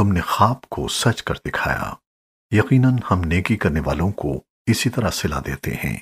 تم نے خواب کو سچ کر دکھایا۔ یقیناً ہم نیکی کرنے والوں کو اسی طرح سلا دیتے ہیں۔